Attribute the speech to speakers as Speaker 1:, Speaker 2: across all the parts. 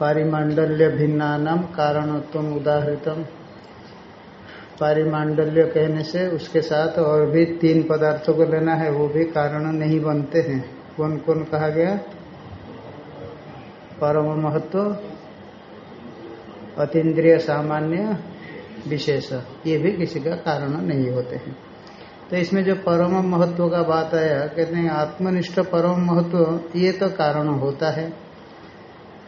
Speaker 1: पारिमांडल्य भिन्नानाम कारणत्व उदाहृतम। पारिमांडल्य कहने से उसके साथ और भी तीन पदार्थों को लेना है, वो भी कारण नहीं बनते हैं। कौन कौन कहा गया? परम महत्व, अतीन्द्रिय सामान्य, विशेष। ये भी किसी का कारण नहीं होते हैं। तो इसमें जो परम महत्व का बात आया, कहते हैं आत्मनिष्ठ परम महत्व, ये तो कारण होता है।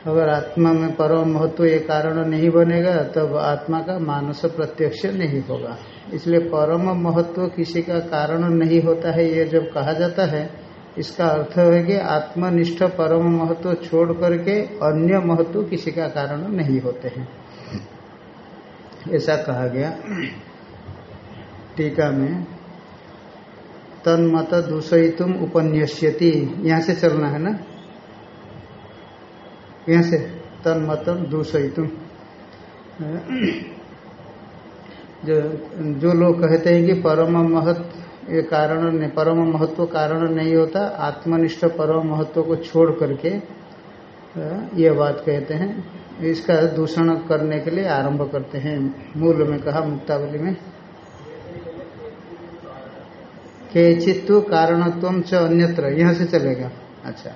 Speaker 1: अगर आत्मा में परम महत्व ये कारण नहीं बनेगा, तब आत्मा का मानस प्रत्यक्ष नहीं होगा। इसलिए परम महत्व किसी का कारण नहीं होता है, ये जब कहा जाता है, इसका अर्थ है कि आत्मनिष्ठ परम महत्व छोड़ करके अन्य महत्व किसी का कारण नहीं होते हैं। ऐसा कहा गया टीका में, तन्मत दूषयितुम उपन्यस्यति। यहाँ से चलना है ना? यहाँ से तन्मतम दूषयितुम। जो जो लोग कहते हैं कि परम महत्व ये कारण परम महत्व कारण नहीं होता, आत्मनिष्ठ परम महत्व को छोड़ करके ये बात कहते हैं। इसका दूषण करने के लिए आरंभ करते हैं। मूल में कहा, मुक्तावली में। केचित्व कारणत्व च अन्यत्र, यहाँ से चलेगा। अच्छा।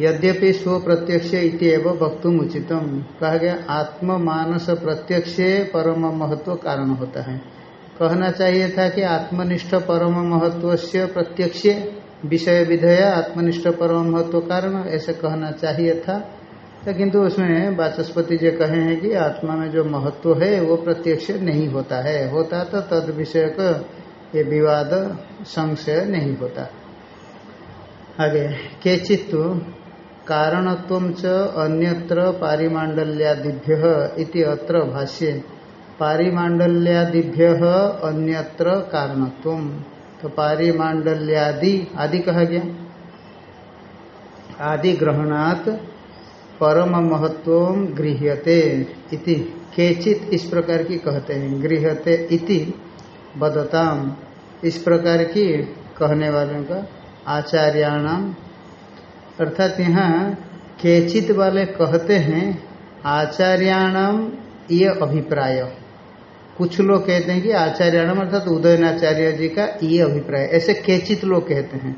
Speaker 1: यद्यपि स्व प्रत्यक्ष इतव वक्तुम उचितम। कहा गया आत्म मानस प्रत्यक्ष परम महत्व कारण होता है। कहना चाहिए था कि आत्मनिष्ठ परम महत्व से प्रत्यक्ष विषय विधेय आत्मनिष्ठ परम महत्व कारण ऐसे कहना चाहिए था। तो किंतु उसमें वाचस्पति जी कहे हैं कि आत्मा में जो महत्व है, वो प्रत्यक्ष नहीं होता है। होता तो तद विषय ये विवाद, संशय नहीं होता। आगे के चित्तु कारणत्व च अन्यत्र पारिमांडल्यादिभ्य अत्र भाष्ये। पारिमांडल्यादिभ्य अन्यत्र कारणत्व। तो पारिमांडल्यादि आदि कहा गया। आदि ग्रहणात परम महत्व गृह्यते इति। केचित इस प्रकार की कहते हैं। गृह्यते इति बदताम। इस प्रकार की कहने वालों का आचार्याणाम अर्थात यहाँ केचित वाले कहते हैं, आचार्याणाम ये अभिप्राय। कुछ लोग कहते हैं कि आचार्याणाम अर्थात उदयनाचार्य जी का ये अभिप्राय। ऐसे केचित लोग कहते हैं।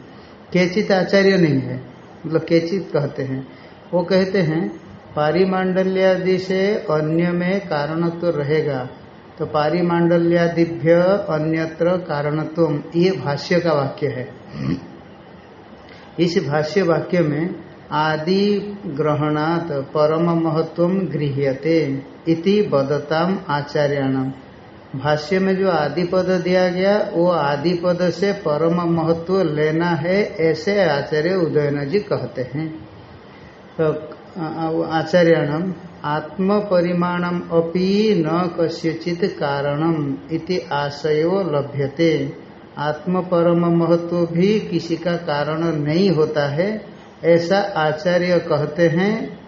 Speaker 1: केचित आचार्य नहीं है मतलब केचित कहते हैं। वो कहते हैं पारिमांडल्यादि से अन्य में कारणत्व तो रहेगा। तो पारिमांडल्यादिभ्य अन्यत्र कारणत्व ये भाष्य का वाक्य है। इस भाष्य वाक्य में आदि ग्रहणात परम महत्व गृह्यते इति बदताम आचार्याणाम। भाष्य में जो आदि पद दिया गया, वो आदि पद से परम महत्व लेना है, ऐसे आचार्य उदयन जी कहते हैं। तो आचार्याणाम आत्म परिमाणम अपि न कस्यचित कारणम इति आशयो लभ्यते। आत्म परम महत्व भी किसी का कारण नहीं होता है। ऐसा आचार्य कहते हैं,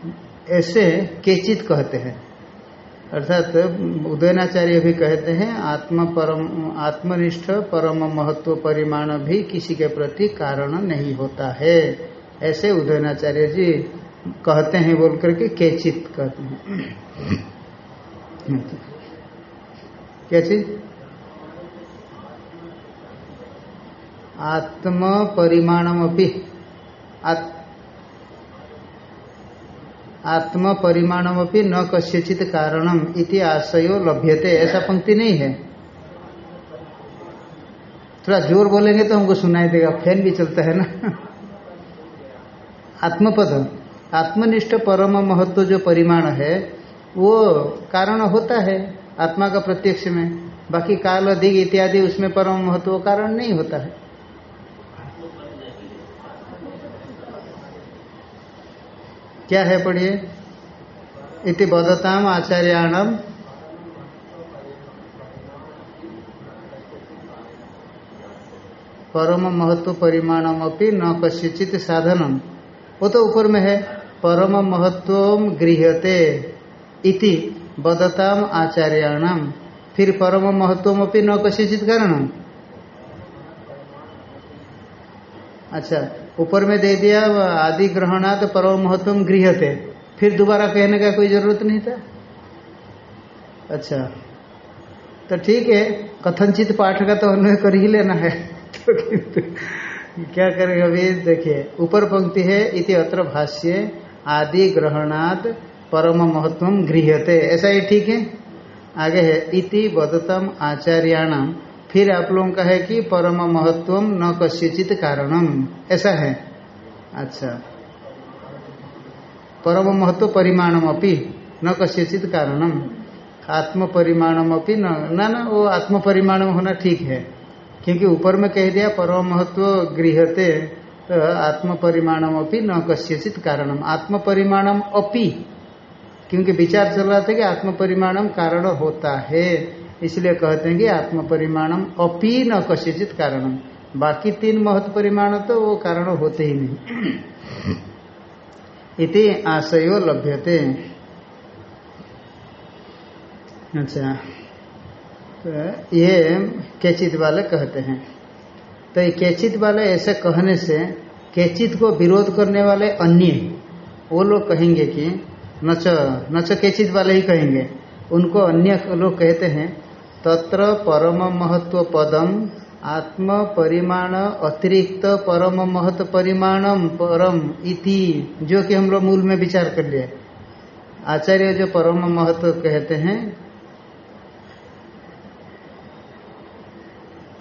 Speaker 1: ऐसे केचित कहते हैं। अर्थात तो उदयनाचार्य भी कहते हैं आत्म परम आत्मनिष्ठ परम महत्व परिमाण भी किसी के प्रति कारण नहीं होता है। ऐसे उदयनाचार्य जी कहते हैं, बोल करके केचित कहते हैं। क्या आत्म परिमाणमपि। आत, आत्म परिमाणमपि न कस्यचित कारणम इति आशयो लभ्यते ऐसा पंक्ति नहीं है। थोड़ा ज़ोर बोलेंगे तो हमको सुनाई देगा फ़ैन भी चलता है ना। आत्मपद आत्मनिष्ठ परम महत्व जो परिमाण है वो कारण होता है आत्मा का प्रत्यक्ष में। बाकी काल अधिक इत्यादि उसमें परम महत्व कारण नहीं होता है। क्या है पढ़िए? इति बदताम आचार्याणम। परम महत्व परिमाणम अपनी न कस्यचित साधनम। वो तो ऊपर में है, परम महत्व गृहते इति बदताम आचार्याणाम। फिर परम महत्व अपनी न कस्यचित कारणम। अच्छा ऊपर में दे दिया आदि ग्रहणा तो परम महत्व गृहते फिर दोबारा कहने का कोई ज़रूरत नहीं था? अच्छा। तो ठीक है, कथनचित पाठ का तो अन्वय कर ही लेना है। तो क्या करेंगे अभी? देखिए, ऊपर पंक्ति है, इति अत्र भाष्य, आदि ग्रहणात परम महत्व गृहते ऐसा ही ठीक है? आगे है, इति बदतम आचार्याणाम। फिर आप लोगों का है कि परम महत्व न कस्यचित कारणम। ऐसा है। अच्छा। परम महत्व परिमाणम अपनी न कस्यचित कारणम। आत्म परिमाणम अपनी न। ना ना, वो आत्म परिमाणम होना ठीक है। क्योंकि ऊपर में कह दिया, परम महत्व गृहते तो आत्म परिमाणम अपनी न कस्यचित कारणम। आत्म परिमाणम अपि। क्योंकि विचार चल रहा था कि आत्म परिमाणम कारण होता है। इसलिए कहते हैं कि आत्म परिमाणम अपी न कस्यचित कारणम। बाकी तीन महत्व परिमाण तो वो कारण होते ही नहीं। इति आशयो लभ्यते। अच्छा तो ये केचित वाले कहते हैं। तो ये केचित वाले ऐसे कहने से केचित को विरोध करने वाले अन्य, वो लोग कहेंगे कि नच नच केचित वाले ही कहेंगे। उनको अन्य लोग कहते हैं तत्र परम महत्व पदम आत्म परिमाण अतिरिक्त परम महत्व परिमाणम परम इति, जो कि हम लोग मूल में विचार कर लिए। आचार्य जो परम महत्व कहते हैं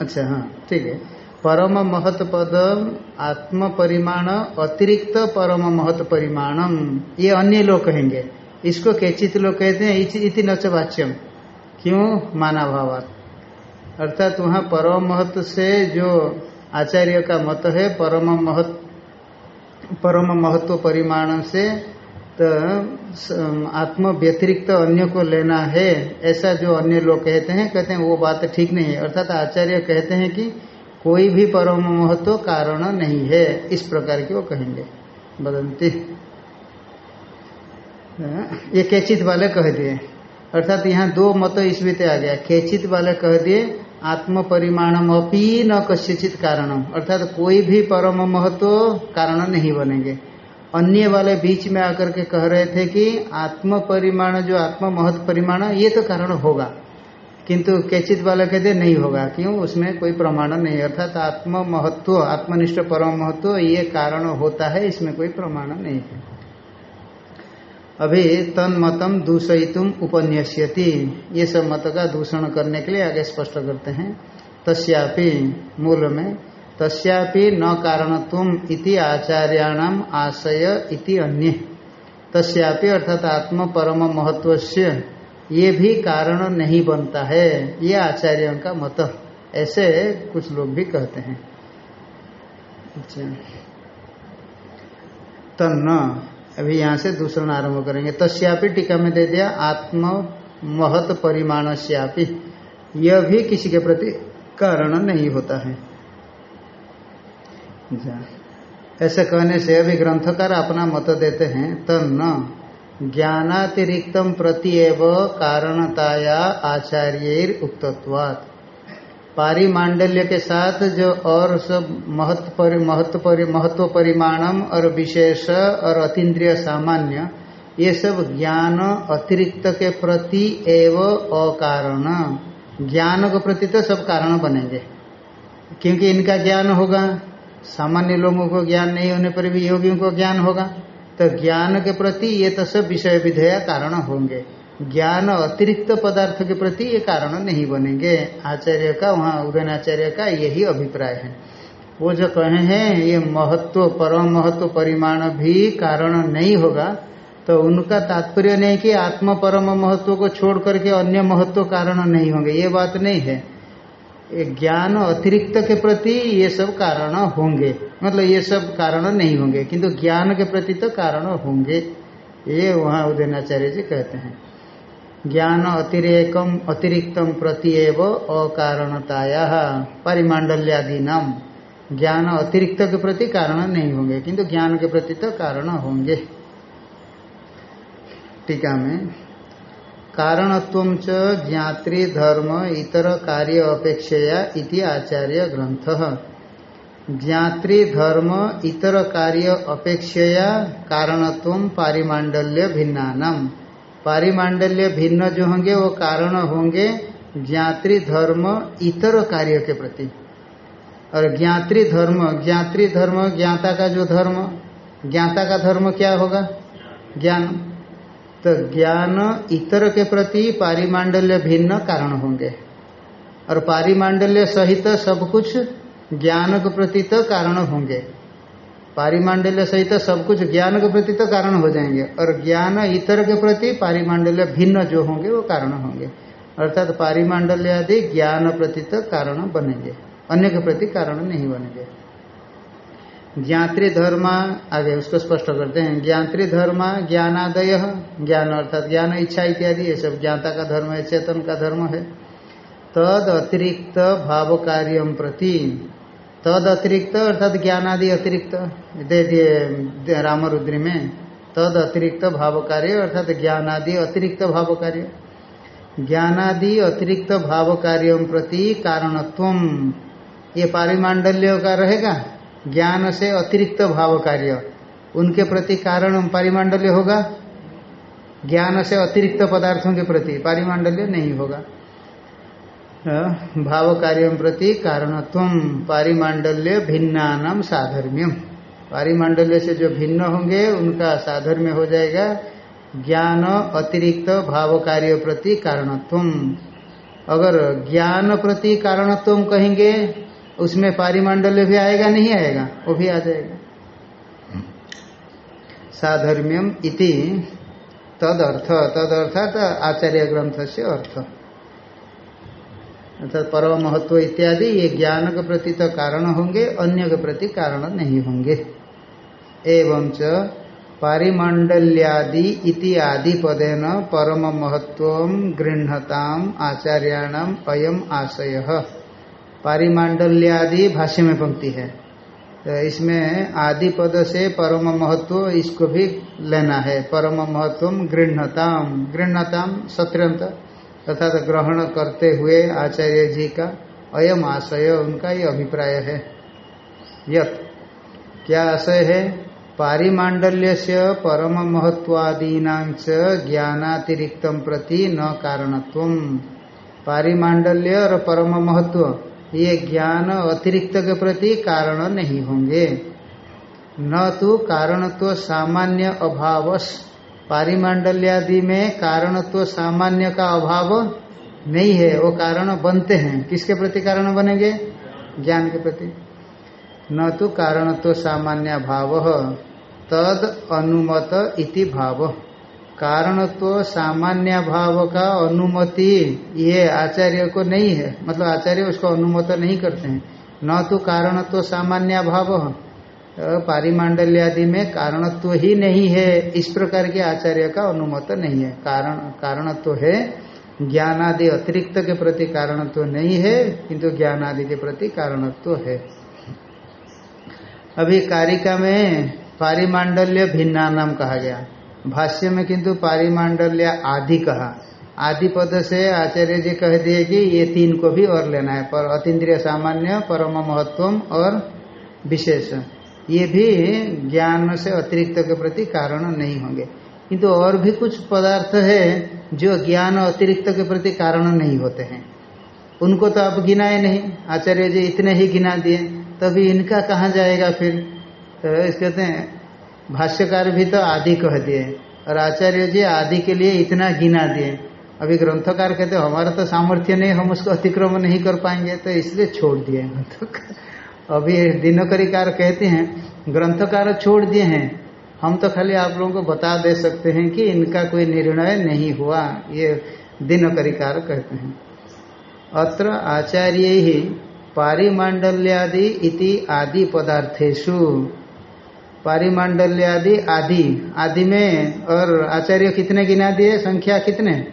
Speaker 1: अच्छा हाँ ठीक है। परम महत्व पदम आत्म परिमाण अतिरिक्त परम महत्व परिमाणम ये अन्य लोग कहेंगे। इसको कैचित लोग कहते हैं, इति नच वाच्यम क्यों माना भावात अर्थात वहाँ परम महत्व से जो आचार्य का मत है, परम महत्व परम महत्व परिमाण से तो आत्म व्यतिरिक्त अन्य को लेना है, ऐसा जो अन्य लोग कहते हैं कहते हैं, वो बात ठीक नहीं है। अर्थात आचार्य कहते हैं कि कोई भी परम महत्व कारण नहीं है, इस प्रकार की वो कहेंगे। बदंती। ये कैचित वाले कह दिए। अर्थात यहाँ दो मत इसमें आ गया। खेचित वाले कह दिए आत्म परिमाणम अपी न कस्यचित कारणम। अर्थात कोई भी परम महत्व कारण नहीं बनेंगे। अन्य वाले बीच में आकर के कह रहे थे कि आत्म परिमाण जो आत्म महत्व परिमाण, ये तो कारण होगा। किंतु कैचित वाला कहते नहीं होगा। क्यों? उसमें कोई प्रमाण नहीं। अर्थात आत्म महत्व, आत्मनिष्ठ परम महत्व, ये कारण होता है, इसमें कोई प्रमाण नहीं है। अभी तन मतम दूषयितुम उपन्यस्यति। ये सब मत का दूषण करने के लिए आगे स्पष्ट करते हैं। तस्यापि, मूल में, तस्यापि न कारणत्व इति आचार्याणाम आशय इति अन्य। तस्यापि अर्थात आत्म परम महत्व से ये भी कारण नहीं बनता है। ये आचार्यों का मत। ऐसे कुछ लोग भी कहते हैं। अच्छा। अभी यहाँ से दूसरा आरंभ करेंगे। तस्यापि टीका में दे दिया आत्म महत परिमाण श्यापी यह भी किसी के प्रति कारण नहीं होता है। ऐसे कहने से अभी ग्रंथकार अपना मत देते हैं तो न ज्ञानातिरिक्तम प्रति एव कारणताया आचार्य उक्तत्वात्। पारिमांडल्य के साथ जो और सब महत्व परि, महत्व परि, महत्व परिमाणम और विशेष और अतीन्द्रिय सामान्य ये सब ज्ञान अतिरिक्त के प्रति एव अकारण। ज्ञान के प्रति तो सब कारण बनेंगे। क्योंकि इनका ज्ञान होगा सामान्य लोगों को ज्ञान नहीं होने पर भी योगियों को ज्ञान होगा तो ज्ञान के प्रति ये तो सब विषय विधेय कारण होंगे। ज्ञान अतिरिक्त पदार्थ के प्रति ये कारण नहीं बनेंगे। आचार्य का, वहाँ उदयन आचार्य का यही अभिप्राय है। वो जो कहे हैं, ये महत्व, परम महत्व परिमाण भी कारण नहीं होगा तो उनका तात्पर्य नहीं कि आत्म परम महत्व को छोड़ करके अन्य महत्व कारण नहीं होंगे। ये बात नहीं है। ये ज्ञान अतिरिक्त के प्रति ये सब कारण होंगे। मतलब ये सब कारण नहीं होंगे, किंतु ज्ञान के प्रति तो कारण होंगे। ये वहाँ उदयनाचार्य जी कहते हैं। ज्ञान अतिरेकम अतिरिक्तम प्रति एव अकारणताया परिमांडल्यादि नाम ज्ञान अतिरिक्त के प्रति कारण नहीं होंगे किंतु ज्ञान के प्रति तो कारण होंगे। टीका में। कारणत्व च ज्ञात्री, धर्म, इतर कार्य अपेक्षया इति आचार्य ग्रंथ। ज्ञात्री, धर्म, इतर कार्य अपेक्षया कारणत्व पारिमांडल्य भिन्नानम। पारिमांडल्य भिन्न जो होंगे, वो कारण होंगे ज्ञात्री धर्म इतर कार्य के प्रति। और ज्ञात्री धर्म ज्ञात्री धर्म, ज्ञाता का जो धर्म, ज्ञाता का धर्म क्या होगा? ज्ञान। तो ज्ञान इतर के प्रति पारिमांडल्य भिन्न कारण होंगे। और पारिमांडल्य सहित सब कुछ ज्ञान के प्रति तो कारण होंगे। पारिमांडल्य सहित तो सब कुछ ज्ञान के प्रति तो कारण हो जाएँगे। और ज्ञान इतर के प्रति पारिमांडल्य भिन्न जो होंगे, वो कारण होंगे। अर्थात तो पारिमांडल्य आदि ज्ञान प्रति तो कारण बनेंगे। अन्य के प्रति कारण नहीं बनेंगे। ज्ञात्री धर्म, आगे उसको स्पष्ट करते हैं। ज्ञात्री धर्म, ज्ञानादय, ज्ञान अर्थात ज्ञान, इच्छा इत्यादि, ये सब ज्ञाता का धर्म है, चेतन का धर्म है। तद अतिरिक्त भाव कार्य प्रति तद अतिरिक्त अर्थात ज्ञानादि अतिरिक्त दे दिए रामरुद्री में तद अतिरिक्त भाव कार्य अर्थात ज्ञानादि अतिरिक्त भाव कार्य ज्ञानादि अतिरिक्त भाव कार्य प्रति कारणत्व, ये पारिमांडल्य का रहेगा? ज्ञान से अतिरिक्त भाव कार्य उनके प्रति कारण पारिमांडल्य होगा? ज्ञान से अतिरिक्त पदार्थों के प्रति पारिमांडल्य नहीं होगा। भाव कार्य प्रति कारणत्व पारिमांडल्य भिन्नानाम साधर्म्यम पारिमांडल्य से जो भिन्न होंगे, उनका साधर्म्य हो जाएगा। ज्ञान अतिरिक्त भाव कार्य प्रति कारणत्व। अगर ज्ञान प्रति कारणत्व कहेंगे, उसमें पारिमांडल्य भी आएगा, नहीं आएगा? वो भी आ जाएगा। साधर्म्यम इति तद अर्थ तद अर्थात आचार्य ग्रंथ से अर्थ। अर्थात परम महत्व इत्यादि, ये ज्ञान के प्रति तो कारण होंगे, अन्य के प्रति कारण नहीं होंगे। एवं च पारिमांडल्यादि इति आदि पदेन परम महत्व गृहताम आचार्याणाम अयम आशय। पारिमांडल्यादि भाष्य में पंक्ति है। तो इसमें आदि पद से परम महत्व इसको भी लेना है। परम महत्व गृहताम गृहताम सत्रंत अर्थात ग्रहण करते हुए आचार्य जी का अयम आशय, उनका ये अभिप्राय है। यत, क्या आशय है? पारिमांडल्य से परम महत्वादीना ज्ञानातिरिक्त प्रति न कारणत्व पारिमांडल्य और परम महत्व ये ज्ञान अतिरिक्त के प्रति कारण नहीं होंगे। न तो कारणत्व सामान्य अभाव पारिमांडल्यादि में कारणत्व सामान्य का अभाव नहीं है, वो कारण बनते हैं। किसके प्रति कारण बनेंगे? ज्ञान के प्रति। न तो कारणत्व सामान्य भाव तद अनुमत इति भाव। कारणत्व सामान्य भाव का अनुमति ये आचार्य को नहीं है। मतलब आचार्य उसको अनुमत नहीं करते हैं। न तो कारणत्व सामान्य भाव पारिमांडल्य आदि में कारणत्व ही नहीं है। इस प्रकार के आचार्य का अनुमत नहीं है। कारण, कारणत्व है, ज्ञानादि अतिरिक्त के प्रति कारणत्व नहीं है, किंतु ज्ञान आदि के प्रति कारणत्व है। अभी कारिका में पारिमांडल्य भिन्ना नाम कहा गया। भाष्य में किंतु पारिमांडल्य आदि कहा। आदि पद से आचार्य जी कह दिए कि ये तीन को भी और लेना है। पर अतीन्द्रिय सामान्य, परम महत्व और विशेष। ये भी ज्ञान से अतिरिक्त के प्रति कारण नहीं होंगे। किंतु और भी कुछ पदार्थ है जो ज्ञान अतिरिक्त के प्रति कारण नहीं होते हैं। उनको तो आप गिनाए नहीं। आचार्य जी इतने ही गिना दिए, तभी इनका कहाँ जाएगा फिर? तो इस कहते हैं, भाष्यकार भी तो आदि कह दिए, और आचार्य जी आदि के लिए इतना गिना दिए। अभी ग्रंथकार कहते हमारा तो सामर्थ्य नहीं, हम उसको अतिक्रमण नहीं कर पाएँगे। तो इसलिए छोड़ दिए। अभी दिनकरीकार कहते हैं, ग्रंथकार छोड़ दिए हैं। हम तो खाली आप लोगों को बता दे सकते हैं कि इनका कोई निर्णय नहीं हुआ, ये दिनकरीकार कहते हैं। अत्र आचार्य ही पारिमांडल्यादि इति आदि पदार्थेशु पारिमांडल्यादि आदि आदि में और आचार्य कितने गिना दिए, संख्या कितने?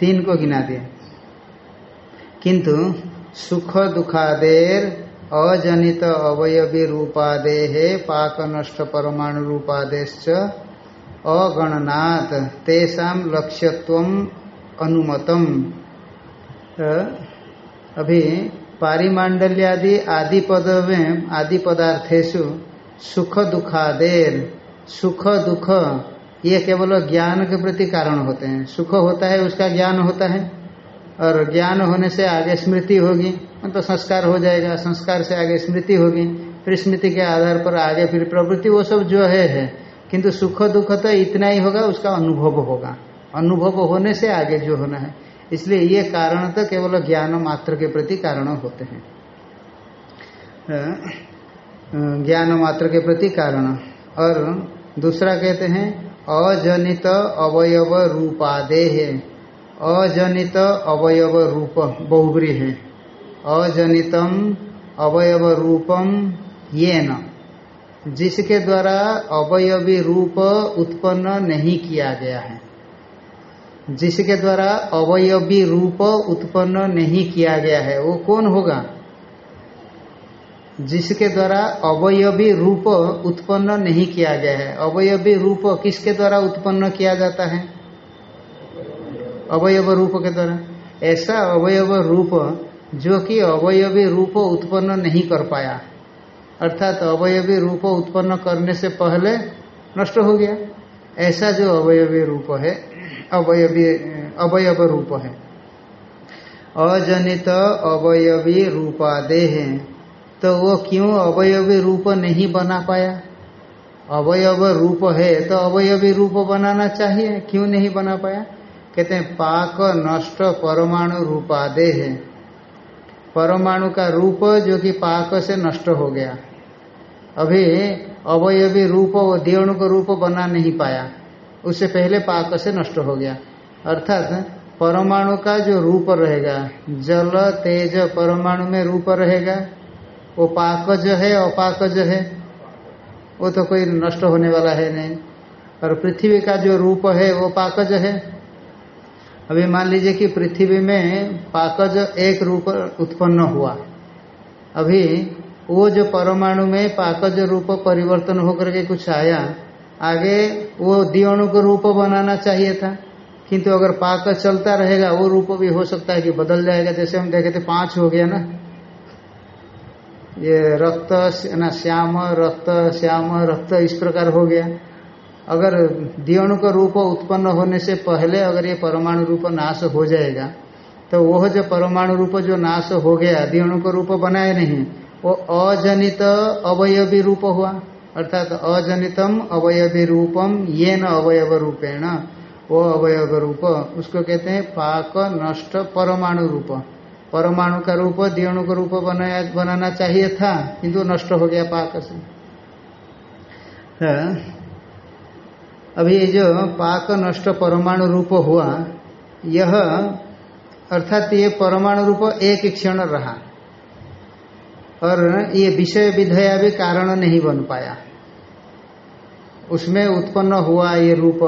Speaker 1: तीन को गिना दिए। किंतु सुख दुखादेर अजनित अवयवी रूपादे पाक नष्ट परमाणु रूपादेश अगणनात् तेषा लक्ष्यत्व अनुमतम। अभी पारिमांडल्यादि आदि पद में आदि पदार्थेशु सुख दुखादेर सुख दुख ये केवल ज्ञान के प्रति कारण होते हैं। सुख होता है, उसका ज्ञान होता है। और ज्ञान होने से आगे स्मृति होगी तो संस्कार हो जाएगा, संस्कार से आगे स्मृति होगी, फिर स्मृति के आधार पर आगे फिर प्रवृत्ति, वो सब जो है है। किंतु सुख दुख तो इतना ही होगा, उसका अनुभव होगा। अनुभव होने से आगे जो होना है। इसलिए ये कारण तो केवल ज्ञान मात्र के प्रति कारण होते हैं। ज्ञान मात्र के प्रति कारण। और दूसरा कहते हैं, अजनित अवयव रूपादेह। अजनित अवयव रूप, बहुग्री है। अजनितम अवयव रूपम ये न जिसके द्वारा अवयवी रूप उत्पन्न नहीं किया गया है। जिसके द्वारा अवयवी रूप उत्पन्न नहीं किया गया है, वो कौन होगा? जिसके द्वारा अवयवी रूप उत्पन्न नहीं किया गया है। अवयवी रूप किसके द्वारा उत्पन्न किया जाता है? अवयव रूप के द्वारा। ऐसा अवयव रूप जो कि अवयवी रूप उत्पन्न नहीं कर पाया। अर्थात अवयवी रूप उत्पन्न करने से पहले नष्ट हो गया। ऐसा जो अवयवी रूप है, अवयवी, अवयव रूप है। अजनित अवयवी रूपादेह तो वो क्यों अवयवी रूप नहीं बना पाया? अवयव रूप है तो अवयवी रूप बनाना चाहिए, क्यों नहीं बना पाया? कहते हैं, पाक नष्ट परमाणु रूपादे है परमाणु का रूप जो कि पाक से नष्ट हो गया। अभी अवयवी रूप वो दियोणु का रूप बना नहीं पाया। उससे पहले पाक से नष्ट हो गया। अर्थात परमाणु का जो रूप रहेगा, जल, तेज परमाणु में रूप रहेगा, वो पाकज है अपाकज है, वो तो कोई नष्ट होने वाला है नहीं। और पृथ्वी का जो रूप है, वो पाकज है अभी मान लीजिए कि पृथ्वी में पाकज एक रूप उत्पन्न हुआ। अभी वो जो परमाणु में पाकज रूप परिवर्तन होकर के कुछ आया, आगे वो दियोणु को रूप बनाना चाहिए था। किंतु अगर पाक चलता रहेगा, वो रूप भी हो सकता है कि बदल जाएगा। जैसे हम देखे थे, पाँच हो गया ना। ये रक्त, ना श्याम, रक्त श्याम, रक्त इस प्रकार हो गया। अगर दियोणु का रूप उत्पन्न होने से पहले अगर ये परमाणु रूप नाश हो जाएगा तो वह जो परमाणु रूप जो नाश हो गया, दियोणु का रूप बनाए नहीं, वो अजनित अवयवी रूप हुआ। अर्थात तो अजनितम अवयवी रूपम ये न अवयव रूपेण, वो अवयव रूप। उसको कहते हैं पाक नष्ट परमाणु रूप। परमाणु का रूप दियोणु का रूप बनाया, बनाना चाहिए था, किंतु नष्ट हो गया पाक से। अभी जो पाक नष्ट परमाणु रूप हुआ, यह अर्थात ये परमाणु रूप एक क्षण रहा। और ये विषय विधया भी कारण नहीं बन पाया। उसमें उत्पन्न हुआ ये रूप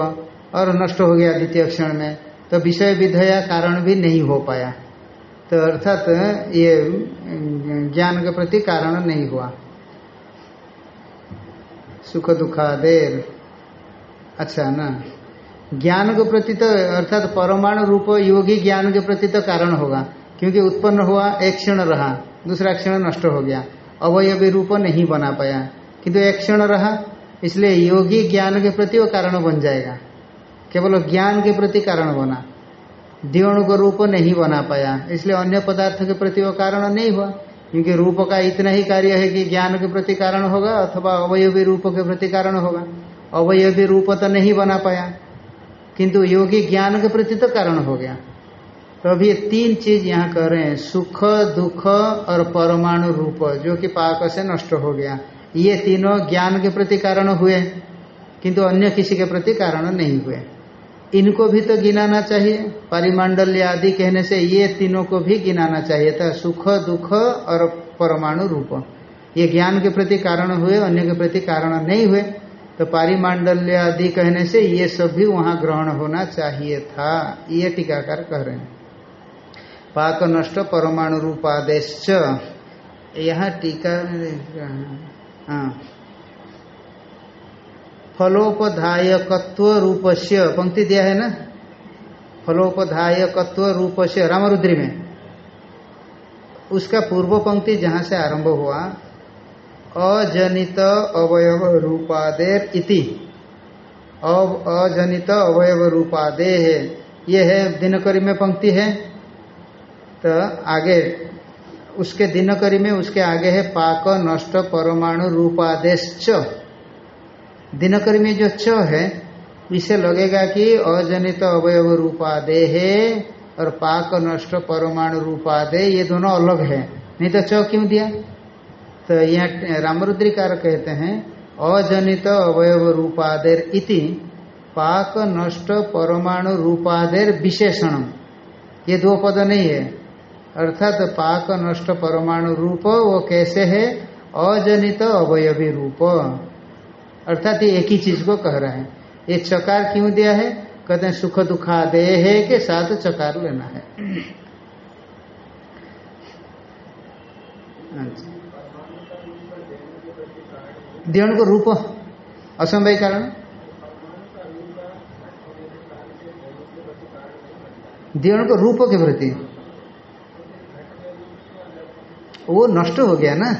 Speaker 1: और नष्ट हो गया द्वितीय क्षण में तो विषय विधया कारण भी नहीं हो पाया। तो अर्थात ये ज्ञान के प्रति कारण नहीं हुआ। सुख दुखादेर। अच्छा ना? ज्ञान के प्रति तो अर्थात परमाणु रूप योगी ज्ञान के प्रति तो कारण होगा, क्योंकि उत्पन्न हुआ एक क्षण रहा, दूसरा क्षण नष्ट हो गया, अवयवी रूप नहीं बना पाया। किंतु एक क्षण रहा, इसलिए योगी ज्ञान के प्रति वो कारण बन जाएगा। केवल ज्ञान के प्रति कारण बना। दियोणु को रूप नहीं बना पाया, इसलिए अन्य पदार्थ के प्रति वो कारण नहीं हुआ, क्योंकि रूप का इतना ही कार्य है कि ज्ञान के प्रति कारण होगा अथवा अवयवी रूप के प्रति कारण होगा। अवयवी रूप तो नहीं बना पाया, किंतु योगी ज्ञान के प्रति तो कारण हो गया। तो अभी तीन चीज़ यहाँ कर रहे हैं, सुख, दुख और परमाणु रूप, जो कि पाक से नष्ट हो गया। ये तीनों ज्ञान के प्रति कारण हुए, किंतु अन्य किसी के प्रति कारण नहीं हुए। इनको भी तो गिनाना चाहिए, परिमांडल्य आदि कहने से ये तीनों को भी गिनाना चाहिए था, सुख, दुख और परमाणु रूप। ये ज्ञान के प्रति कारण हुए, अन्य के प्रति कारण नहीं हुए। तो पारिमांडल्य आदि कहने से ये सब भी वहाँ ग्रहण होना चाहिए था। ये टीकाकार कह रहे हैं। पाक नष्ट परमाणु रूपादेश यहाँ टीका हाँ। फलोपधायकत्व रूपस्य, पंक्ति दिया है ना? फलोपधायकत्व रूपस्य, रामरुद्री में। उसका पूर्व पंक्ति जहाँ से आरंभ हुआ अजनित अवयव रूपादेर इति। अब अजनित अवयव रूपादे है। ये है, दिनकरी में पंक्ति है। तो आगे, उसके दिनकरी में उसके आगे है, पाक, नष्ट, परमाणु, रूपादेश दिनकरी में जो च है, इसे लगेगा कि अजनित अवयव रूपादे है और पाक, नष्ट, परमाणु रूपादे ये दोनों अलग है। नहीं तो च क्यों दिया? तो यहाँ रामरुद्रिकार कहते हैं, अजनित अवयव रूपादेर इति पाक नष्ट परमाणु रूपादेर विशेषण। ये दो पद नहीं है। अर्थात पाक नष्ट परमाणु रूप वो कैसे है? अजनित अवयवी रूप। अर्थात ये एक ही चीज़ को कह रहे हैं। ये चकार क्यों दिया है? कहते हैं, सुख दुखादे है के साथ चकार लेना है। दियण को रूप असंभव कारण? दियण को रूप के प्रति। वो नष्ट हो गया ना?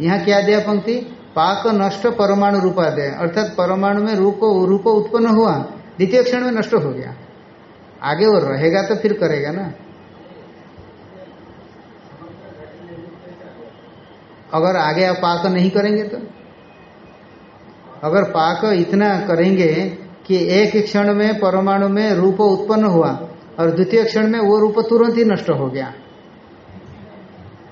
Speaker 1: यहाँ क्या दिया पंक्ति? पाक नष्ट परमाणु रूपादय अर्थात परमाणु में रूप रूप उत्पन्न हुआ, द्वितीय क्षण में नष्ट हो गया। आगे वो रहेगा तो फिर करेगा ना? अगर आगे आप पाक नहीं करेंगे तो? अगर पाक इतना करेंगे कि एक क्षण में परमाणु में रूप उत्पन्न हुआ और द्वितीय क्षण में वो रूप तुरंत ही नष्ट हो गया।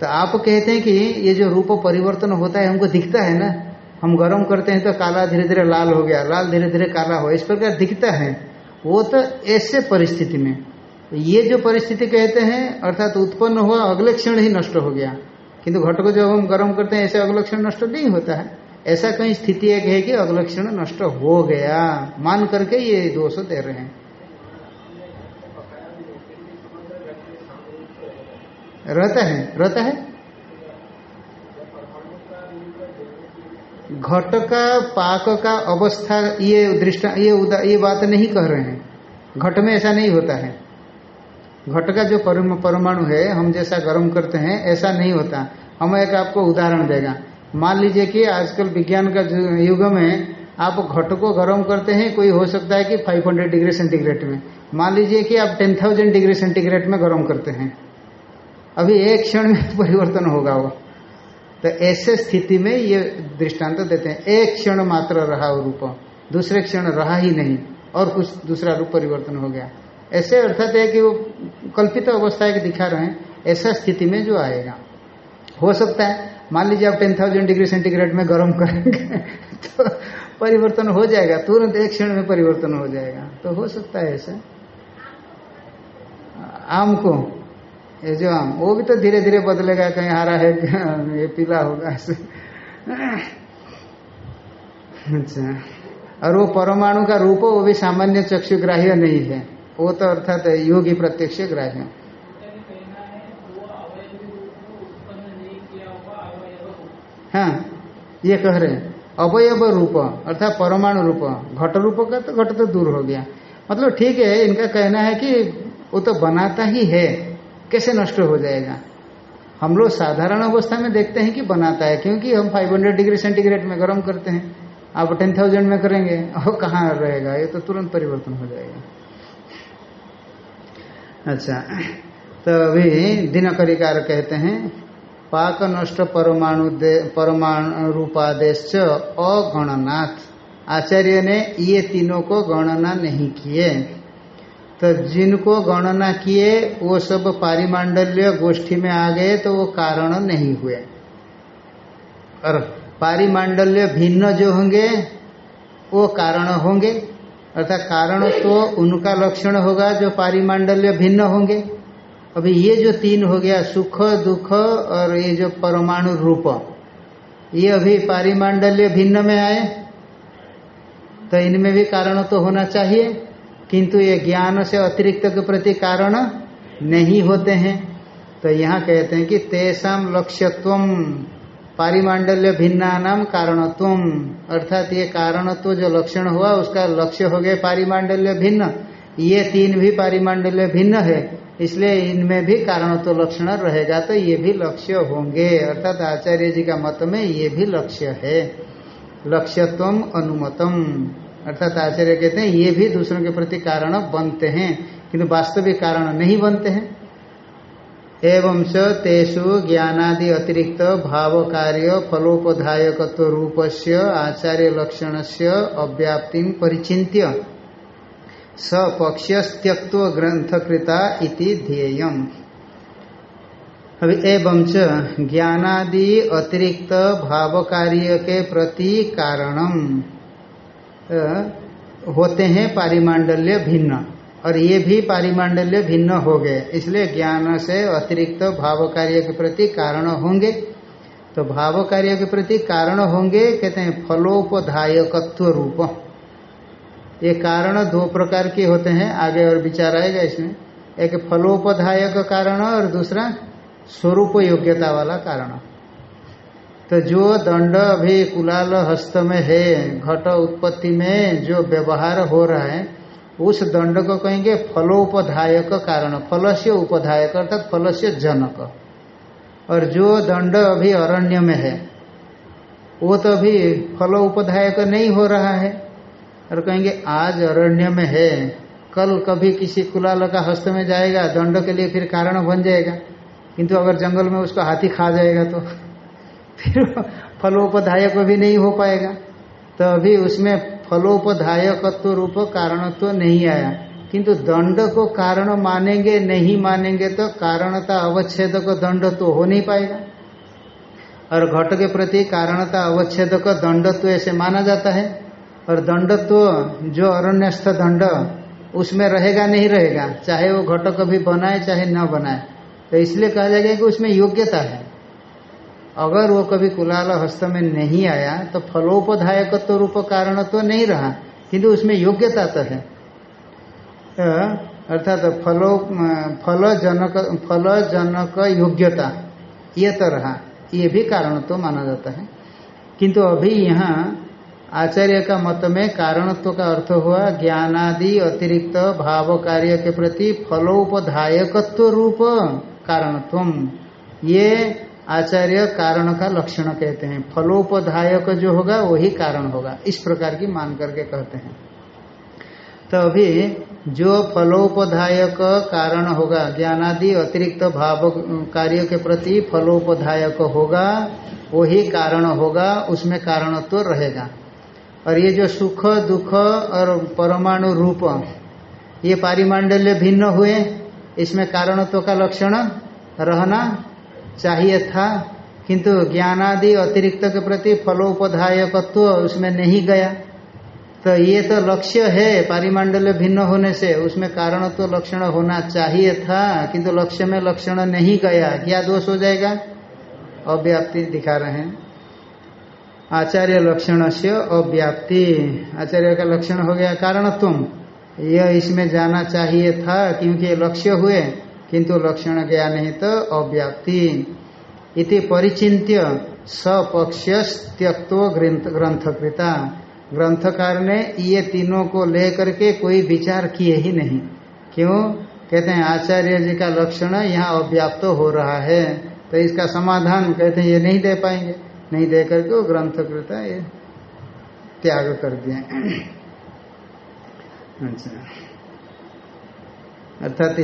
Speaker 1: तो आप कहते हैं कि ये जो रूप परिवर्तन होता है, हमको दिखता है ना? हम गर्म करते हैं तो काला धीरे धीरे लाल हो गया, लाल धीरे धीरे काला हो इस प्रकार दिखता है। वो तो ऐसे परिस्थिति में। ये जो परिस्थिति कहते हैं, अर्थात उत्पन्न हुआ, अगले क्षण ही नष्ट हो गया। किंतु घट को जब हम गर्म करते हैं, ऐसे अगले क्षण नष्ट नहीं होता है। ऐसा कहीं स्थिति एक है कि अगलक्षण नष्ट हो गया। मान करके ये दोष दे रहे हैं। रहता है रहता है। घट का पाक का अवस्था ये दृष्टा ये उदा, ये बात नहीं कह रहे हैं। घट में ऐसा नहीं होता है। घट का जो परमाणु है हम जैसा गर्म करते हैं ऐसा नहीं होता। हम एक आपको उदाहरण देगा। मान लीजिए कि आजकल विज्ञान का युग में आप घट को गर्म करते हैं कोई हो सकता है कि 500 डिग्री सेंटीग्रेड में। मान लीजिए कि आप 10,000 डिग्री सेंटीग्रेड में गर्म करते हैं। अभी एक क्षण में परिवर्तन होगा वो। तो ऐसे स्थिति में ये दृष्टांत तो देते हैं। एक क्षण मात्र रहा रूप दूसरे क्षण रहा ही नहीं और कुछ दूसरा रूप परिवर्तन हो गया। ऐसे अर्थात है कि वो कल्पित अवस्था है कि दिखा रहे हैं ऐसा स्थिति में जो आएगा। हो सकता है मान लीजिए आप टेन थाउज़ेंड डिग्री सेंटीग्रेड में गर्म करेंगे तो परिवर्तन हो जाएगा, तुरंत एक क्षण में परिवर्तन हो जाएगा तो हो सकता है ऐसा। आम को, ये जो आम, वो भी तो धीरे धीरे बदलेगा, कहीं हरा है ये पीला होगा, ऐसे। अच्छा और वो परमाणु का रूप, वो भी सामान्य चक्षुग्राह्य नहीं है, वो तो अर्थात योगी प्रत्यक्ष ग्राह्य। हाँ ये कह रहे हैं। अवयव रूप अर्थात परमाणु रूप घट रूप का तो घट तो दूर हो गया। मतलब ठीक है इनका कहना है कि वो तो बनाता ही है। कैसे नष्ट हो जाएगा? हम लोग साधारण अवस्था में देखते हैं कि बनाता है क्योंकि हम 500 डिग्री सेंटीग्रेड में गर्म करते हैं। आप 10,000 में करेंगे और कहाँ रहेगा? ये तो तुरंत परिवर्तन हो जाएगा। अच्छा तो अभी दिनकरिकार कहते हैं पाक नष्ट परमाणु परमाणु रूपादेश अगणनाथ आचार्य ने ये तीनों को गणना नहीं किए। तो जिनको गणना किए, वो सब पारिमांडल्य गोष्ठी में आ गए तो वो कारण नहीं हुए। और पारिमांडल्य भिन्न जो होंगे, वो कारण होंगे। अर्थात कारण तो उनका लक्षण होगा, जो पारिमांडल्य भिन्न होंगे। अभी ये जो तीन हो गया, सुख, दुख और ये जो परमाणु रूप, ये अभी पारिमांडल्य भिन्न में आए। तो इनमें भी कारण तो होना चाहिए, किंतु ये ज्ञान से अतिरिक्त के प्रति कारण नहीं होते हैं। तो यहाँ कहते हैं कि तेसाम लक्ष्यत्व पारिमांडल्य भिन्ना नाम कारणत्व अर्थात ये कारणत्व जो लक्षण हुआ, उसका लक्ष्य हो गया पारिमांडल्य भिन्न। ये तीन भी पारिमांडल्य भिन्न है। इसलिए इनमें भी कारण तो लक्षण रहेगा तो ये भी लक्ष्य होंगे। अर्थात आचार्य जी का मत में ये भी लक्ष्य है। लक्ष्यत्व अनुमतम। अर्थात आचार्य कहते हैं, ये भी दूसरों के प्रति कारण बनते हैं, किंतु वास्तविक कारण नहीं बनते हैं। एवं च तेषु ज्ञानादि अतिरिक्त भाव कार्य फलोपधायकत्व रूप से आचार्य लक्षण से अव्याप्ति परिचिन्त्य सपक्ष्यत्यक्व ग्रंथकृता इति ध्येयम। अभी एवं च ज्ञानादि अतिरिक्त भाव कार्य के प्रति कारणम। होते हैं पारिमांडल्य भिन्न, और ये भी पारिमांडल्य भिन्न हो गए, इसलिए ज्ञान से अतिरिक्त भाव कार्य के प्रति कारण होंगे। तो भाव कार्य के प्रति कारण होंगे, कहते हैं फलोपधायकत्व रूप। ये कारण दो प्रकार के होते हैं, आगे और विचार आएगा इसमें। एक फलोपधायक कारण और दूसरा स्वरूप योग्यता वाला कारण। तो जो दंड अभी कुलाल हस्त में है, घट उत्पत्ति में जो व्यवहार हो रहा है, उस दंड को कहेंगे फलोपधायक कारण फल से उपधायक अर्थात फल से जनक। और जो दंड अभी अरण्य में है, वो तो अभी फल उपधायक नहीं हो रहा है। और कहेंगे, आज अरण्य में है। कल कभी किसी कुलाल का हस्त में जाएगा, दंड के लिए फिर कारण बन जाएगा। किंतु अगर जंगल में उसको हाथी खा जाएगा तो फिर फलोपधायक भी नहीं हो पाएगा। तो अभी उसमें फलोपधायकत्व रूप कारणत्व तो नहीं आया। किंतु दंड को कारण मानेंगे, नहीं मानेंगे तो कारणता अवच्छेद को दंड तो हो नहीं पाएगा। और घट के प्रति कारणता अवच्छेद का दंडत्व ऐसे माना जाता है। और दंडत्व जो अरण्यस्थ दंड, उसमें रहेगा नहीं रहेगा, चाहे वो घट कभी बनाए, चाहे न बनाए। तो इसलिए कहा जाएगा कि उसमें योग्यता है। अगर वो कभी कुलाल हस्त में नहीं आया तो फलोपधायक तो रूप कारण तो नहीं रहा, किंतु उसमें योग्यता तो है। तो अर्थात तो फलो फल जनक फल जनक योग्यता, ये तो रहा। ये भी कारण तो माना जाता है। किंतु अभी यहाँ आचार्य का मत में कारणत्व का अर्थ हुआ ज्ञानादि अतिरिक्त भाव कार्य के प्रति फलोपधायकत्व रूप कारणत्व ये आचार्य कारण का लक्षण कहते हैं। फलोपधायक जो होगा, वही कारण होगा। इस प्रकार की मान करके कहते हैं। तो अभी जो फलोपधायक कारण होगा, ज्ञानादि अतिरिक्त भाव कार्य के प्रति फलोपधायक होगा, वही कारण होगा, उसमें कारणत्व रहेगा। और ये जो सुख, दुख और परमाणु रूप, ये पारिमांडल्य भिन्न हुए। इसमें कारणत्व का लक्षण रहना चाहिए था, किंतु ज्ञानादि अतिरिक्त के प्रति फलोपधायकत्व उसमें नहीं गया। तो ये तो लक्ष्य है पारिमांडल्य भिन्न होने से, उसमें कारण तो लक्षण होना चाहिए था, किंतु लक्ष्य में लक्षण नहीं गया। क्या दोष हो जाएगा? अव्याप्ति दिखा रहे हैं। आचार्य लक्षण से अव्याप्ति। आचार्य का लक्षण हो गया कारण तुम। यह इसमें जाना चाहिए था क्योंकि लक्ष्य हुए, किंतु लक्षण गया नहीं तो अव्याप्ति। इति परिचिंत्य सपक्ष त्यक्तो ग्रंथकृता। ग्रंथकार ने ये तीनों को लेकर के कोई विचार किए ही नहीं। क्यों? कहते हैं, आचार्य जी का लक्षण यहाँ अव्याप्त हो रहा है। तो इसका समाधान कहते हैं, ये नहीं दे पाएँगे। नहीं दे करके वो ग्रंथकृता ये त्याग कर दिए अच्छा। अर्थात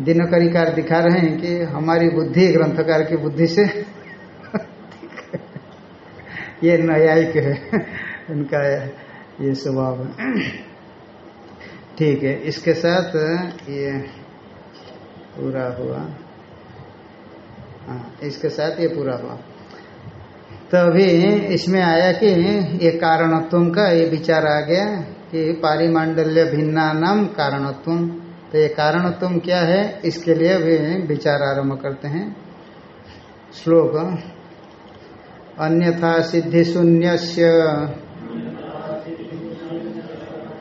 Speaker 1: दिनकरिकार दिखा रहे हैं कि हमारी बुद्धि ग्रंथकार की बुद्धि से ये न्यायिक है, उनका ये स्वभाव ठीक है, इसके साथ ये पूरा हुआ। हाँ इसके साथ ये पूरा हुआ। तो अभी इसमें आया कि ये कारणत्व का ये विचार आ गया कि पारिमांडल्य भिन्ना नाम कारणत्व तो ये कारणत्व क्या है? इसके लिए भी विचार आरंभ करते हैं। श्लोक, अन्यथा सिद्धि शून्य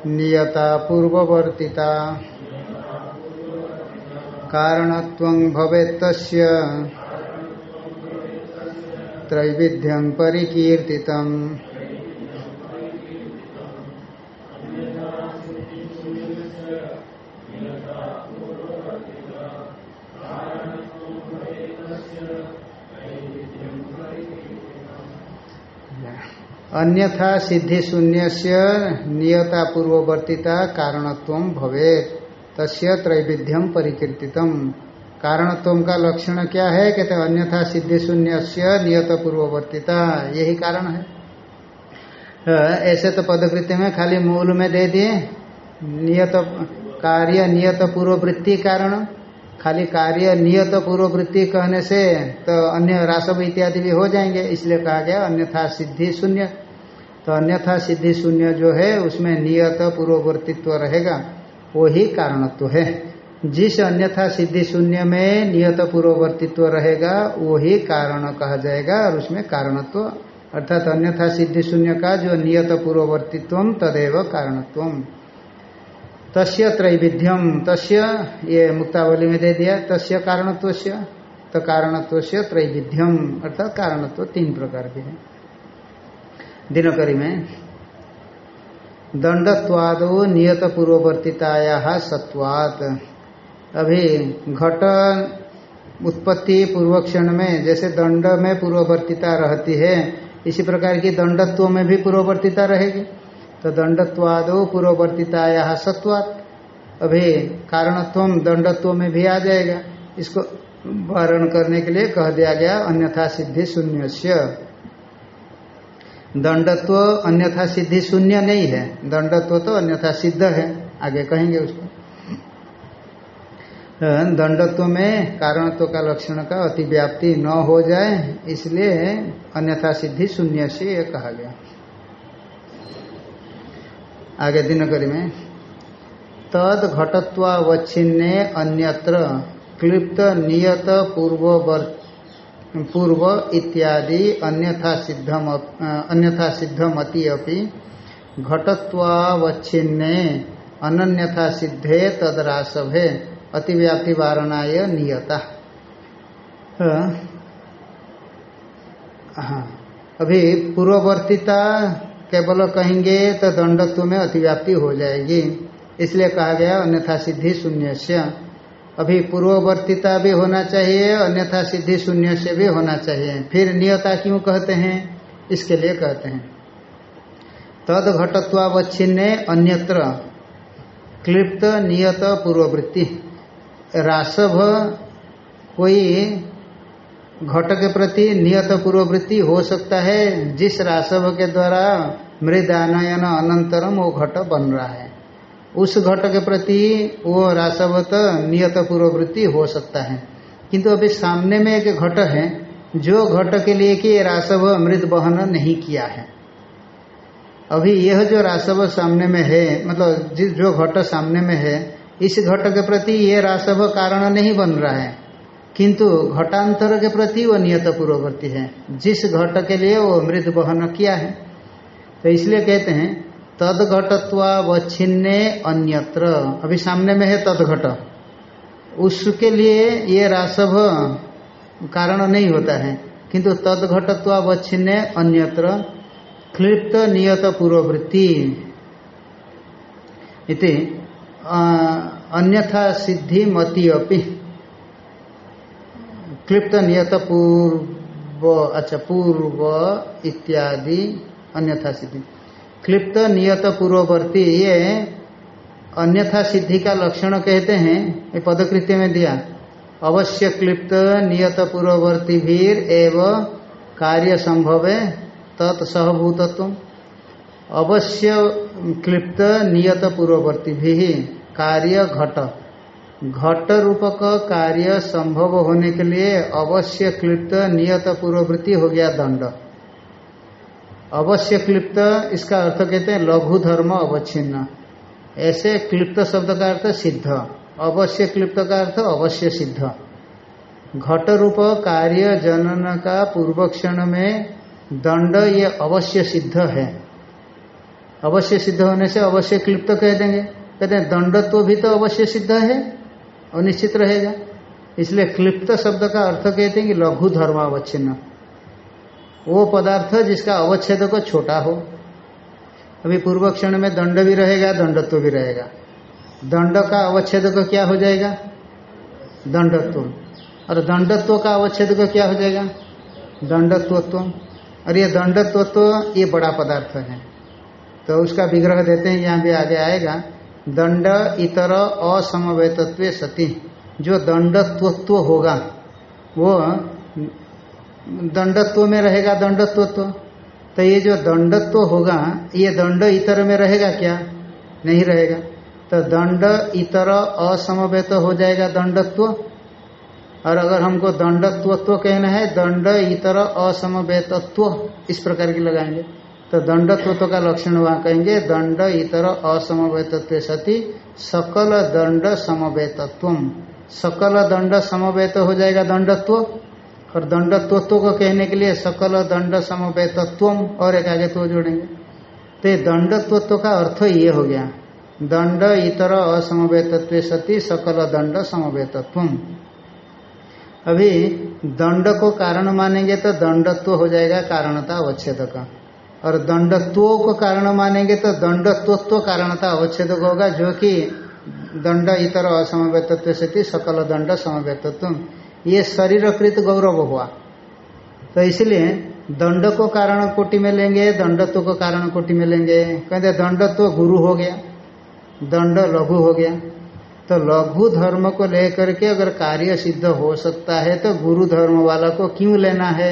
Speaker 1: नियता पूर्ववर्तिता। कारणत्व भवेत् त्रैविध्यं परिकीर्तितम्। अन्यथा सिद्धि शून्य से नियता पूर्ववर्तिता कारणत्व भवे तस्य त्रैविध्यम परिकीर्तितम। कारणत्व का लक्षण क्या है? कहते अन्यथा सिद्धि शून्य से नियत पूर्ववर्तिता यही कारण है। ऐसे तो पदकृत्य में खाली मूल में दे दिए। नियत कार्य नियत पूर्ववृत्ति कारण। खाली कार्य नियत पूर्ववृत्ति कहने से तो अन्य रासव इत्यादि भी हो जाएँगे। इसलिए कहा गया, अन्यथा सिद्धि शून्य तो अन्यथा सिद्धि शून्य जो है, उसमें नियत पूर्ववर्तित्व रहेगा। वो ही कारणत्व है। जिस अन्यथा सिद्धि शून्य में नियत पूर्ववर्तित्व रहेगा वो ही कारण कहा जाएगा और उसमें कारणत्व, अर्थात अन्यथा सिद्धि शून्य का जो नियत पूर्ववर्तित्व तदेव कारणत्व तस्य त्रैविध्यम, तस्य, ये मुक्तावली में दे दिया, तस्य कारणत्व तो कारणत्व से त्रैविध्यम, अर्थात कारणत्व तीन प्रकार के हैं। दिनकरी में, दंडत्वादो नियत पूर्ववर्तिताया सत्वात। अभी घट उत्पत्ति पूर्व क्षण में, जैसे दंड में पूर्ववर्तिता रहती है, इसी प्रकार की दंडत्व में भी पूर्ववर्तिता रहेगी। तो दंडत्वादो पूर्ववर्तिताया सत्वात। अभी कारणत्व दंडत्व में भी आ जाएगा। इसको वारण करने के लिए कह दिया गया अन्यथा सिद्धि शून्य से दंडत्व अन्यथा सिद्धि शून्य नहीं है। दंडत्व तो अन्यथा सिद्ध है। आगे कहेंगे उसको। दंडत्व में कारणत्व का लक्षण का अतिव्याप्ति न हो जाए, इसलिए अन्यथा सिद्धि शून्य से यह कहा गया। आगे दिनकरी में, तद घटत्वावच्छिन्ने अन्यत्र क्लिप्त, नियत पूर्ववर्त पूर्व इत्यादि अन्यथा सिद्धम, अन्यथा सिद्धमति अपि घटत्वावच्छिन्ने, अनन्यथा सिद्धे तदरासभे। अतिव्याप्ति वारणाय नियता। हाँ। अभी पूर्ववर्तिता केवल कहेंगे तो दंडत्व में अतिव्याप्ति हो जाएगी। इसलिए कहा गया अन्यथा सिद्धि शून्य से अभी पूर्ववर्तिता भी होना चाहिए अन्यथा सिद्धि शून्य से भी होना चाहिए। फिर नियता क्यों कहते हैं? इसके लिए कहते हैं। तद घटत्वावच्छिन्ने अन्यत्र। क्लिप्त नियत पूर्ववृत्ति। रासभ कोई घट के प्रति नियत पूर्ववृत्ति हो सकता है, जिस रासव के द्वारा मृदानयन अनंतरम वो घट बन रहा है। उस घट के प्रति वो रासवत नियत पूर्ववृत्ति हो सकता है। किंतु अभी सामने में एक घट है, जो घट के लिए कि रासव मृत बहन नहीं किया है। अभी यह जो रासव सामने में है मतलब जिस जो घट सामने में है इस घट के प्रति ये रासव कारण नहीं बन रहा है। किंतु घटांतर के प्रति वो नियत पूर्ववर्ती है। जिस घट के लिए वो मृत वहन किया है। तो इसलिए कहते हैं, तद घटत्वावच्छिन्ने अन्यत्र। अभी सामने में है तद घट। उसके लिए ये रासभ कारण नहीं होता है। किंतु तद घटत्वावच्छिन्ने अन्यत्र क्लिप्त नियत पूर्ववृत्ति। अन्यथा सिद्धि मति अपि। क्लिप्त नियत पूर्व अच्छा पूर्व इत्यादि अन्यथा सिद्धि। क्लिप्त नियत पूर्ववर्ती ये अन्यथा सिद्धि का लक्षण कहते हैं, ये पदकृत्य में दिया। अवश्य क्लिप्त नियत पूर्ववर्ती भीर एव कार्य संभव है तत्सहभूतत्व अवश्य क्लिप्त नियत पूर्ववर्ती भी कार्य घट। घट रूपक कार्य संभव होने के लिए अवश्य क्लिप्त नियत पूर्ववृत्ति हो गया दंड। अवश्य क्लिप्त, इसका अर्थ कहते हैं लघु धर्म अवच्छिन्न। ऐसे क्लिप्त शब्द का अर्थ सिद्ध। अवश्य क्लिप्त का अर्थ अवश्य सिद्ध। घट रूप कार्य जनन का पूर्व क्षण में दंड ये अवश्य सिद्ध है। अवश्य सिद्ध होने से अवश्य क्लिप्त कह देंगे। कहते हैं, दंडत्व भी तो अवश्य सिद्ध है और निश्चित रहेगा। इसलिए क्लिप्त शब्द का अर्थ कहते हैं कि लघु धर्मावच्छिन्न। वो पदार्थ जिसका अवच्छेद को छोटा हो। अभी पूर्व क्षण में दंड भी रहेगा, दंडत्व भी रहेगा। दंड का अवच्छेद को क्या हो जाएगा? दंडत्व। और दंडत्व का अवच्छेद को क्या हो जाएगा? दंडत्वत्व। और ये दंडत्वत्व ये बड़ा पदार्थ है। तो उसका विग्रह देते हैं, यहाँ भी आगे आएगा। दंड, इतर, असमवेतत्व सती। जो दंडत्वत्व होगा, वो दंडत्व में रहेगा दंडत्वत्व। तो ये जो दंडत्व होगा, ये दंड इतर में रहेगा क्या? नहीं रहेगा। तो दंड, इतर, असमवेत हो जाएगा दंडत्व। और अगर हमको दंडत्वत्व कहना है, दंड, इतर, असमवेतत्व, इस प्रकार की लगाएँगे। तो दंडत्व का लक्षण वहाँ कहेंगे, दंड इतर असमवेतत्व सती, सकल दंड समवेतत्व सकल दंड समवेत हो जाएगा दंडत्व। और दंडत्व को कहने के लिए सकल दंड समवेतत्व और एक आगे तो जोड़ेंगे। तो दंडत्व का अर्थ ये हो गया। दंड इतर असमवेतत्व सती, सकल दंड समवेतत्व अभी दंड को कारण मानेंगे तो दंडत्व हो जाएगा कारणता अवच्छेद का। और दंडत्व को कारण मानेंगे तो दंडत्वत्व कारणता अवच्छेद होगा, जो कि दंड इतर असमवेतत्व से सकल दंड समवेतत्व ये शरीरकृत गौरव हुआ। तो इसलिए दंड को कारण कोटि में लेंगे, दंडत्व को कारण कोटि में लेंगे। कहते दंडत्व गुरु हो गया, दंड लघु हो गया। तो लघु धर्म को लेकर के अगर कार्य सिद्ध हो सकता है तो गुरु धर्म वाला को क्यों लेना है?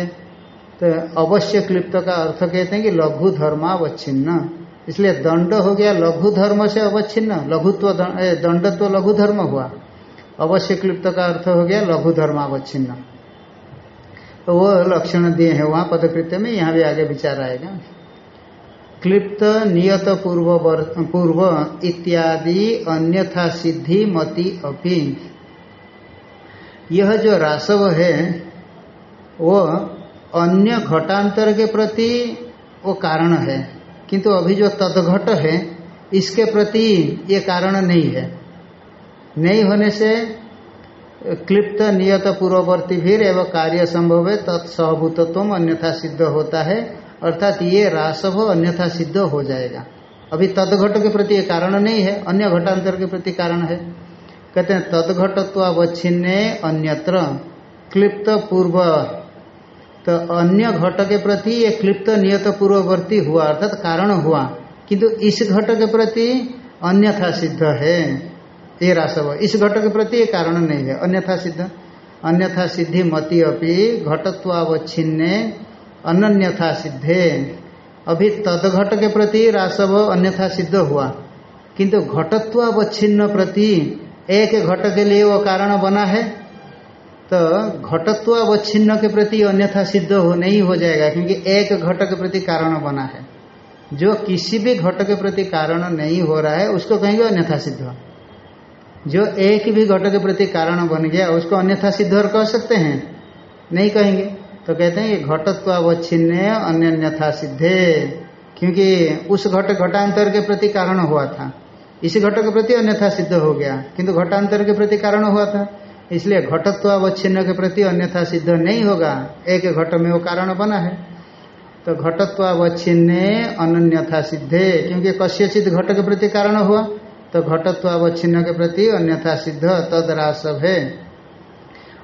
Speaker 1: तो अवश्य क्लिप्त का अर्थ कहते हैं कि लघु धर्मावच्छिन्न। इसलिए दंड हो गया लघु धर्म से अवच्छिन्न। लघुत्व तो लघु धर्म हुआ। अवश्य क्लिप्त का अर्थ हो गया लघु धर्मावच्छिन्न। तो वो लक्षण दिए हैं वहाँ पदकृत्य में, यहाँ भी आगे विचार आएगा। क्लिप्त नियत पूर्व पूर्व इत्यादि अन्यथा सिद्धि मति अपि। यह जो रासव है, वो अन्य घटांतर के प्रति वो कारण है, किंतु अभी जो तदघट है, इसके प्रति ये कारण नहीं है। नहीं होने से क्लिप्त, नियत, पूर्ववर्ती भी एवं कार्य संभव है तत्सहभूतत्व अन्यथा सिद्ध होता है, अर्थात ये रासव अन्यथा सिद्ध हो जाएगा। अभी तदघट के प्रति ये कारण नहीं है, अन्य घटांतर के प्रति कारण है। कहते हैं, तदघटत्वावच्छिन्ने अन्यत्र, क्लिप्त पूर्व तो अन्य घट के प्रति ये क्लिप्त नियत पूर्ववर्ती हुआ, अर्थात कारण हुआ। किंतु इस घट के प्रति अन्यथा सिद्ध है। ये रासव, इस घट के प्रति ये कारण नहीं है। अन्यथा सिद्ध। अन्यथा सिद्धि मति अपनी घटत्वावच्छिन्ने अन्यथा सिद्धे। अभी तदघट के प्रति रासव अन्यथा सिद्ध हुआ। किंतु घटत्वावच्छिन्न प्रति एक घट के लिए वो कारण बना है। तो घटत्वावच्छिन्न के प्रति अन्यथा सिद्ध हो नहीं हो जाएगा, क्योंकि एक घट के प्रति कारण बना है। जो किसी भी घट के प्रति कारण नहीं हो रहा है, उसको कहेंगे अन्यथा सिद्ध। जो एक भी घट के प्रति कारण बन गया, उसको अन्यथा सिद्ध और कह सकते हैं? नहीं कहेंगे। तो कहते हैं, ये घटत्वावच्छिन्न अन्यथा सिद्धे क्योंकि उस घट घटांतर के प्रति कारण हुआ था। इसी घट के प्रति अन्यथा सिद्ध हो गया, किंतु घटांतर के प्रति कारण हुआ था। इसलिए घटत्वावच्छिन्न के प्रति अन्यथा सिद्ध नहीं होगा। एक घट में वो कारण बना है। तो घटत्व घटत्वावच्छिन्न अन्यथा सिद्धे। क्योंकि कश्य सिद्ध घट के प्रति कारण हुआ तो घटत्वावच्छिन्न के प्रति अन्यथा सिद्ध तद तदरासव है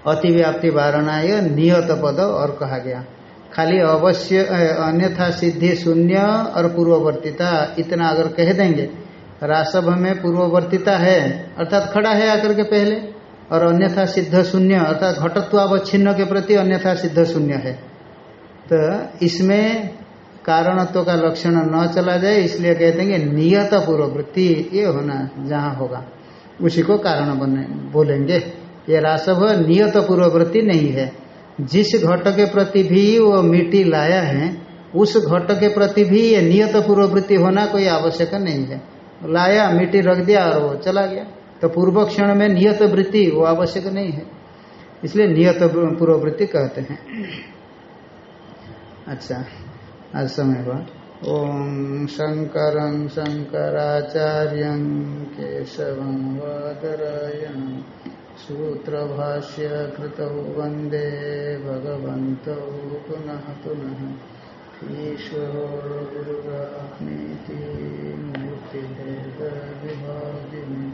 Speaker 1: अतिव्याप्ति वारणा नियत पद और कहा गया। खाली अवश्य अन्यथा सिद्धि शून्य और पूर्ववर्तीता, इतना अगर कह देंगे, रासभ में पूर्ववर्तीता है, अर्थात खड़ा है आकर के पहले। और अन्यथा सिद्ध शून्य, अर्थात घटत्वावच्छिन्न के प्रति अन्यथा सिद्ध शून्य है। तो इसमें कारणत्व का लक्षण न चला जाए, इसलिए कहते हैं नियत पूर्ववृत्ति ये होना जहाँ होगा। उसी को कारण बने, बोलेंगे। ये रासव नियत पूर्ववृत्ति नहीं है। जिस घट के प्रति भी वो मिट्टी लाया है, उस घट के प्रति भी ये नियत पूर्ववृत्ति होना कोई आवश्यक नहीं है। लाया, मिट्टी रख दिया और वो चला गया। तो पूर्व क्षण में नियत वृत्ति, वो आवश्यक नहीं है। इसलिए नियत पूर्ववृत्ति कहते हैं। अच्छा आज समय हुआ। ओम शंकर शंकराचार्य केशव वादरायण सूत्र भाष्य कृत वंदे भगवत पुनः पुनः। ईश्वरो गुरुरानीति मूर्तिभेद विभागिनि